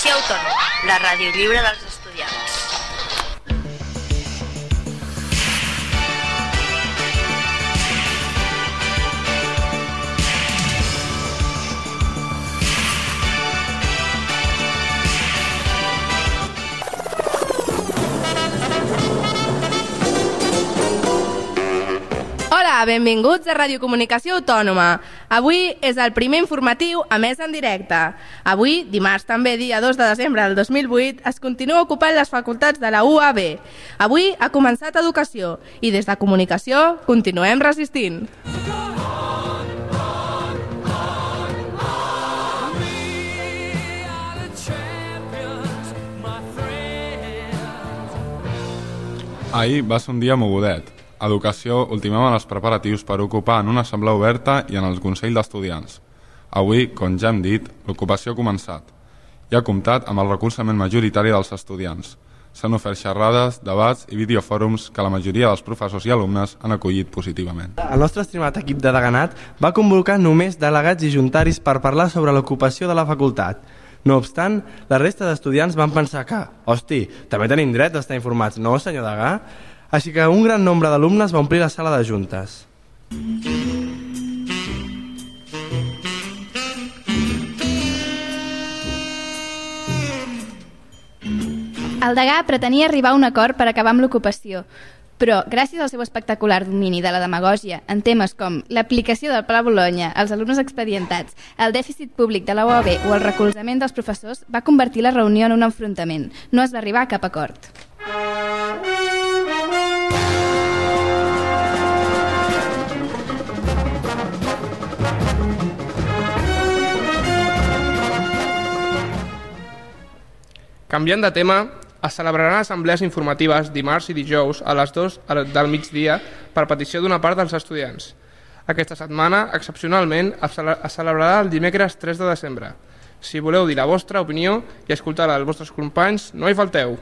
Comunicació la ràdio lliure dels estudiants. Benvinguts a Ràdio Comunicació Autònoma. Avui és el primer informatiu a més en directe. Avui, dimarts també, dia 2 de desembre del 2008, es continua ocupant les facultats de la UAB. Avui ha començat Educació i des de Comunicació continuem resistint. Ahir va ser un dia mogudet. A Educació ultimaven els preparatius per ocupar en una assemblea oberta i en el Consell d'Estudiants. Avui, com ja hem dit, l'ocupació ha començat i ha comptat amb el recolzament majoritari dels estudiants. S'han ofert xerrades, debats i videofòrums que la majoria dels professors i alumnes han acollit positivament. El nostre estimat equip de deganat va convocar només delegats i juntaris per parlar sobre l'ocupació de la facultat. No obstant, la resta d'estudiants van pensar que, hosti, també tenim dret d'estar informats, no, senyor Degà? Així que un gran nombre d'alumnes va omplir la sala de juntes. El degà pretenia arribar a un acord per acabar amb l'ocupació, però gràcies al seu espectacular domini de la demagògia en temes com l'aplicació del Pla Bologna, els alumnes expedientats, el dèficit públic de la UAB o el recolzament dels professors, va convertir la reunió en un enfrontament. No es va arribar a cap acord. Canviant de tema, es celebraran assemblees informatives dimarts i dijous a les 2 del migdia per petició d'una part dels estudiants. Aquesta setmana, excepcionalment, es cele- es celebrarà el dimecres 3 de desembre. Si voleu dir la vostra opinió i escoltar la dels vostres companys, no hi falteu.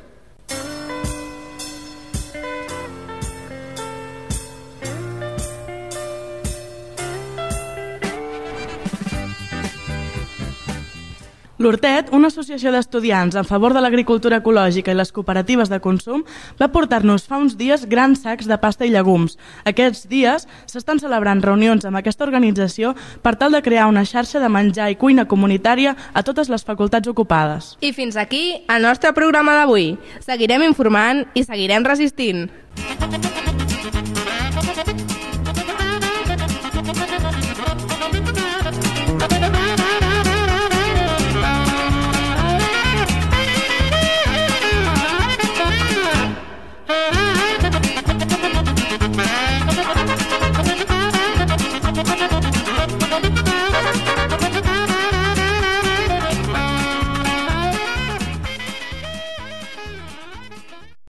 L'Hortet, una associació d'estudiants en favor de l'agricultura ecològica i les cooperatives de consum, va portar-nos fa uns dies grans sacs de pasta i llegums. Aquests dies s'estan celebrant reunions amb aquesta organització per tal de crear una xarxa de menjar i cuina comunitària a totes les facultats ocupades. I fins aquí el nostre programa d'avui. Seguirem informant i seguirem resistint.